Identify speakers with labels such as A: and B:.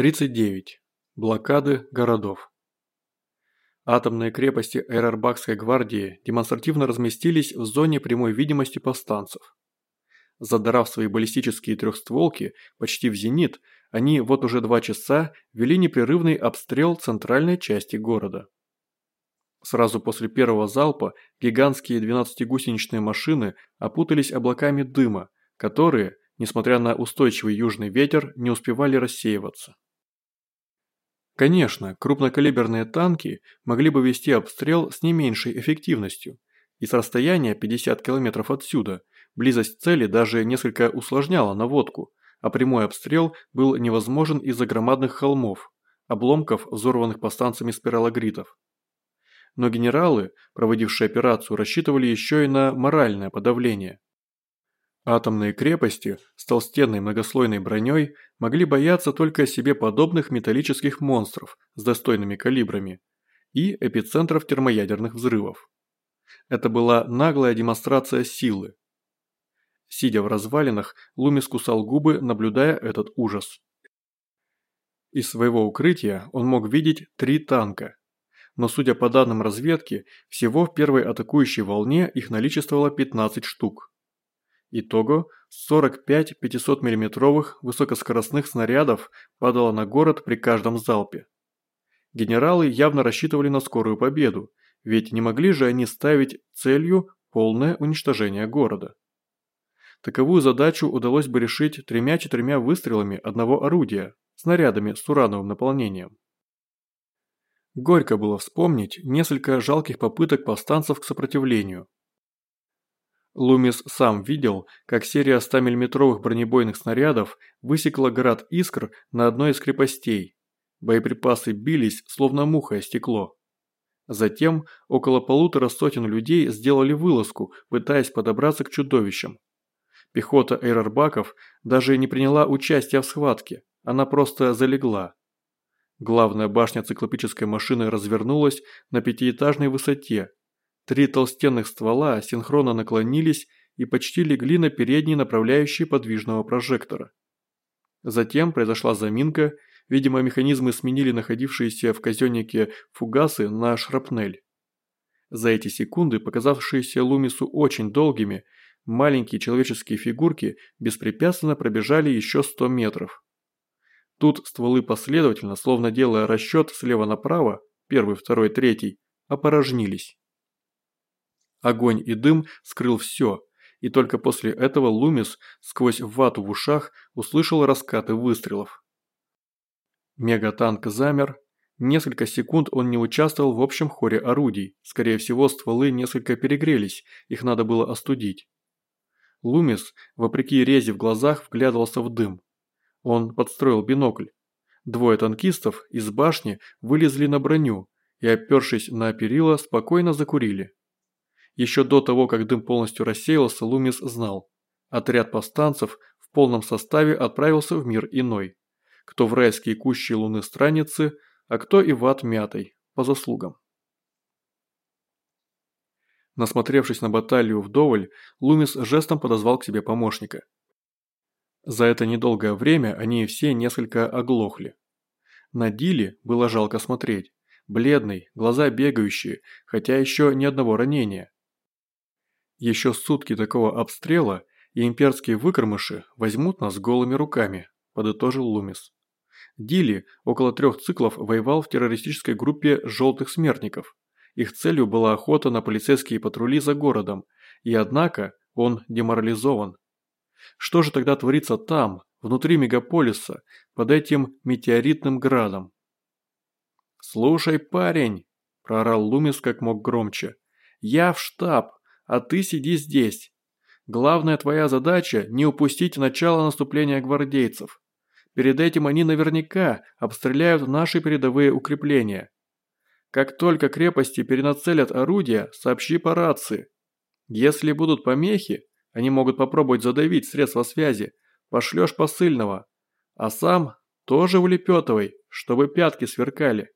A: 39. Блокады городов. Атомные крепости Эйрарбакской гвардии демонстративно разместились в зоне прямой видимости повстанцев. Задрав свои баллистические трехстволки почти в зенит, они вот уже два часа вели непрерывный обстрел центральной части города. Сразу после первого залпа гигантские 12-гусеничные машины опутались облаками дыма, которые, несмотря на устойчивый южный ветер, не успевали рассеиваться. Конечно, крупнокалиберные танки могли бы вести обстрел с не меньшей эффективностью, и с расстояния 50 км отсюда близость цели даже несколько усложняла наводку, а прямой обстрел был невозможен из-за громадных холмов, обломков взорванных повстанцами спиралогритов. Но генералы, проводившие операцию, рассчитывали еще и на моральное подавление. Атомные крепости с толстенной многослойной броней могли бояться только себе подобных металлических монстров с достойными калибрами и эпицентров термоядерных взрывов. Это была наглая демонстрация силы. Сидя в развалинах, Лумис кусал губы, наблюдая этот ужас. Из своего укрытия он мог видеть три танка. Но судя по данным разведки, всего в первой атакующей волне их наличествовало 15 штук. Итого 45 500 миллиметровых высокоскоростных снарядов падало на город при каждом залпе. Генералы явно рассчитывали на скорую победу, ведь не могли же они ставить целью полное уничтожение города. Таковую задачу удалось бы решить тремя-четырьмя выстрелами одного орудия, снарядами с урановым наполнением. Горько было вспомнить несколько жалких попыток повстанцев к сопротивлению, Лумис сам видел, как серия 100-мм бронебойных снарядов высекла град искр на одной из крепостей. Боеприпасы бились, словно муха о стекло. Затем около полутора сотен людей сделали вылазку, пытаясь подобраться к чудовищам. Пехота эйрорбаков даже не приняла участия в схватке, она просто залегла. Главная башня циклопической машины развернулась на пятиэтажной высоте, Три толстенных ствола синхронно наклонились и почти легли на передние направляющие подвижного прожектора. Затем произошла заминка, видимо механизмы сменили находившиеся в казеннике фугасы на шрапнель. За эти секунды, показавшиеся Лумису очень долгими, маленькие человеческие фигурки беспрепятственно пробежали еще 100 метров. Тут стволы последовательно, словно делая расчет слева направо, первый, второй, третий, опорожнились. Огонь и дым скрыл все, и только после этого Лумис сквозь вату в ушах услышал раскаты выстрелов. Мегатанк замер. Несколько секунд он не участвовал в общем хоре орудий. Скорее всего, стволы несколько перегрелись, их надо было остудить. Лумис, вопреки рези в глазах, вглядывался в дым. Он подстроил бинокль. Двое танкистов из башни вылезли на броню и, опершись на перила, спокойно закурили. Еще до того, как дым полностью рассеялся, Лумис знал. Отряд повстанцев в полном составе отправился в мир иной. Кто в райские кущи луны страницы, а кто и в ад мятой, по заслугам. Насмотревшись на баталию вдоволь, Лумис жестом подозвал к себе помощника. За это недолгое время они все несколько оглохли. На Диле было жалко смотреть. Бледный, глаза бегающие, хотя еще ни одного ранения. Еще сутки такого обстрела, и имперские выкормыши возьмут нас голыми руками», – подытожил Лумис. Дили около трех циклов воевал в террористической группе «желтых смертников». Их целью была охота на полицейские патрули за городом, и однако он деморализован. Что же тогда творится там, внутри мегаполиса, под этим метеоритным градом? «Слушай, парень!» – проорал Лумис как мог громче. «Я в штаб! А ты сиди здесь. Главная твоя задача – не упустить начало наступления гвардейцев. Перед этим они наверняка обстреляют наши передовые укрепления. Как только крепости перенацелят орудия, сообщи по рации. Если будут помехи, они могут попробовать задавить средства связи, пошлешь посыльного. А сам тоже улепетывай, чтобы пятки сверкали.